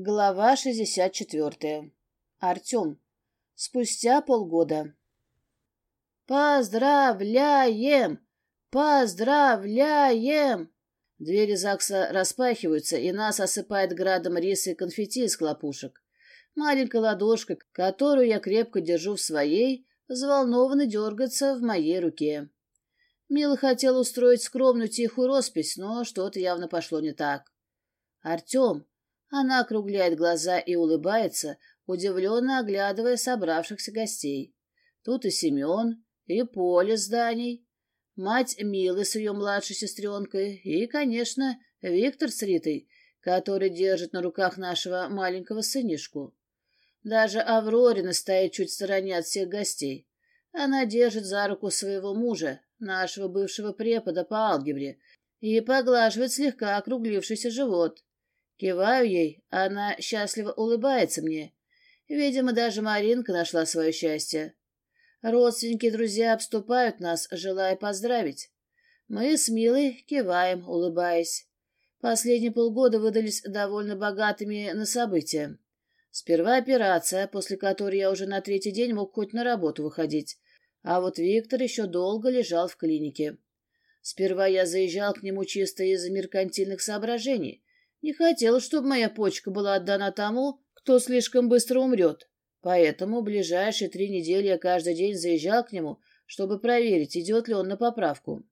Глава 64. Артем. Спустя полгода. «Поздравляем! Поздравляем!» Двери ЗАГСа распахиваются, и нас осыпает градом риса и конфетти из хлопушек. Маленькая ладошка, которую я крепко держу в своей, взволнованно дергается в моей руке. Мила хотела устроить скромную тихую роспись, но что-то явно пошло не так. «Артем!» Она округляет глаза и улыбается, удивленно оглядывая собравшихся гостей. Тут и Семен, и Поля с Даней, мать Милы с ее младшей сестренкой и, конечно, Виктор с Ритой, который держит на руках нашего маленького сынишку. Даже Аврорина стоит чуть в стороне от всех гостей. Она держит за руку своего мужа, нашего бывшего препода по алгебре, и поглаживает слегка округлившийся живот. Киваю ей, она счастливо улыбается мне. Видимо, даже Маринка нашла свое счастье. Родственники и друзья обступают нас, желая поздравить. Мы с Милой киваем, улыбаясь. Последние полгода выдались довольно богатыми на события. Сперва операция, после которой я уже на третий день мог хоть на работу выходить, а вот Виктор еще долго лежал в клинике. Сперва я заезжал к нему чисто из-за меркантильных соображений, не хотел, чтобы моя почка была отдана тому, кто слишком быстро умрет. Поэтому ближайшие три недели я каждый день заезжал к нему, чтобы проверить, идет ли он на поправку.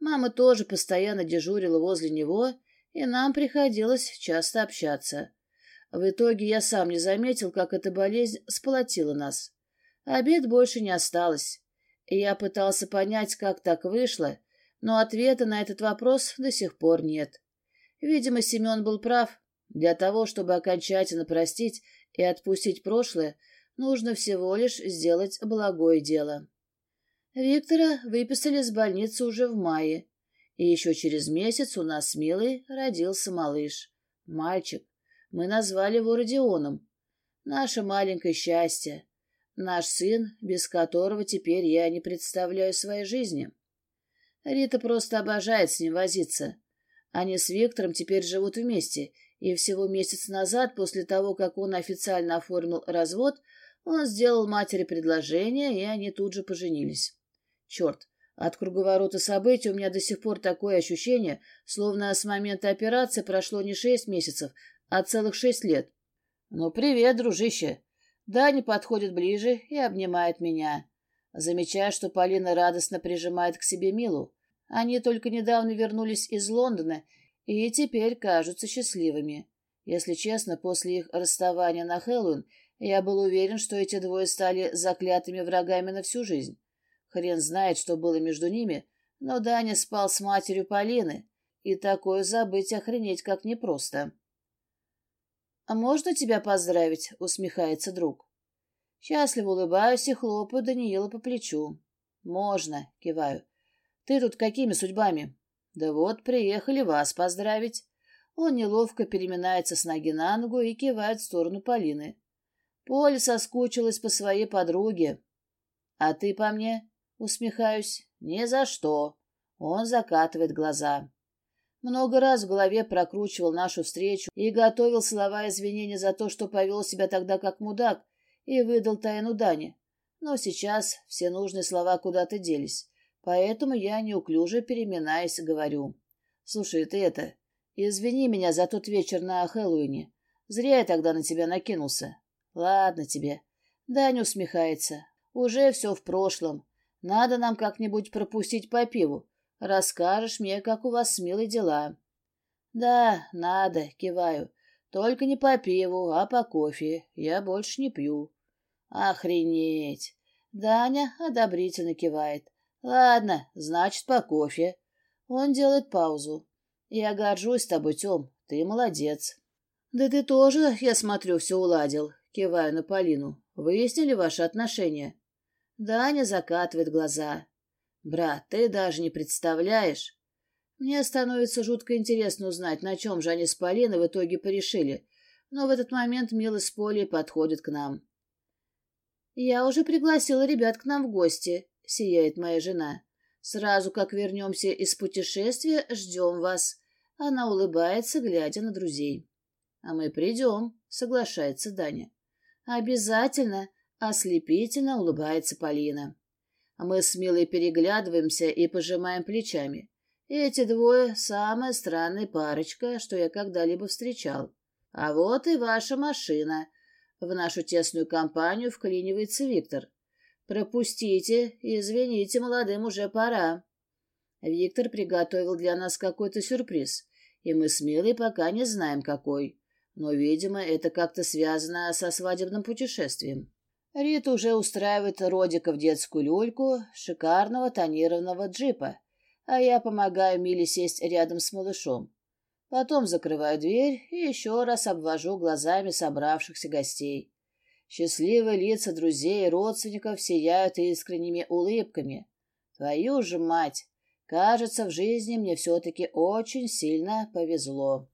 Мама тоже постоянно дежурила возле него, и нам приходилось часто общаться. В итоге я сам не заметил, как эта болезнь сполотила нас. Обед больше не осталось. Я пытался понять, как так вышло, но ответа на этот вопрос до сих пор нет. Видимо, Семен был прав. Для того, чтобы окончательно простить и отпустить прошлое, нужно всего лишь сделать благое дело. Виктора выписали из больницы уже в мае, и еще через месяц у нас с Милой родился малыш. Мальчик. Мы назвали его Родионом. Наше маленькое счастье. Наш сын, без которого теперь я не представляю своей жизни. Рита просто обожает с ним возиться. Они с Виктором теперь живут вместе, и всего месяц назад, после того, как он официально оформил развод, он сделал матери предложение, и они тут же поженились. Черт, от круговорота событий у меня до сих пор такое ощущение, словно с момента операции прошло не шесть месяцев, а целых шесть лет. «Ну, привет, дружище!» Даня подходит ближе и обнимает меня. Замечая, что Полина радостно прижимает к себе Милу. Они только недавно вернулись из Лондона и теперь кажутся счастливыми. Если честно, после их расставания на Хэллоуин я был уверен, что эти двое стали заклятыми врагами на всю жизнь. Хрен знает, что было между ними, но Даня спал с матерью Полины, и такое забыть охренеть как непросто. «А можно тебя поздравить?» — усмехается друг. Счастливо улыбаюсь и хлопаю Даниила по плечу. «Можно», — киваю. Ты тут какими судьбами? Да вот, приехали вас поздравить. Он неловко переминается с ноги на ногу и кивает в сторону Полины. Поля соскучилась по своей подруге. А ты по мне? Усмехаюсь. Ни за что. Он закатывает глаза. Много раз в голове прокручивал нашу встречу и готовил слова извинения за то, что повел себя тогда как мудак и выдал тайну Дане. Но сейчас все нужные слова куда-то делись. Поэтому я неуклюже переминаясь говорю. «Слушай, ты это... Извини меня за тот вечер на Хэллоуине. Зря я тогда на тебя накинулся. Ладно тебе». Даня усмехается. «Уже все в прошлом. Надо нам как-нибудь пропустить по пиву. Расскажешь мне, как у вас с милой дела». «Да, надо», — киваю. «Только не по пиву, а по кофе. Я больше не пью». «Охренеть!» Даня одобрительно кивает. Ладно, значит, по кофе. Он делает паузу. Я горжусь тобой, Тём. Ты молодец. Да ты тоже, я смотрю, все уладил. Киваю на Полину. Выяснили ваши отношения? Даня закатывает глаза. Брат, ты даже не представляешь. Мне становится жутко интересно узнать, на чем же они с Полиной в итоге порешили. Но в этот момент Мила с Полей подходит к нам. Я уже пригласила ребят к нам в гости, — сияет моя жена. «Сразу как вернемся из путешествия, ждем вас». Она улыбается, глядя на друзей. А мы придем, соглашается Даня. Обязательно, ослепительно улыбается Полина. Мы с Милой переглядываемся и пожимаем плечами. Эти двое — самая странная парочка, что я когда-либо встречал. А вот и ваша машина. В нашу тесную компанию вклинивается Виктор. Пропустите, извините, молодым уже пора. Виктор приготовил для нас какой-то сюрприз, и мы с Милой пока не знаем, какой. Но, видимо, это как-то связано со свадебным путешествием. Рита уже устраивает Родика в детскую люльку шикарного тонированного джипа, а я помогаю Миле сесть рядом с малышом. Потом закрываю дверь и еще раз обвожу глазами собравшихся гостей. Счастливые лица друзей и родственников сияют искренними улыбками. Твою же мать! Кажется, в жизни мне все-таки очень сильно повезло.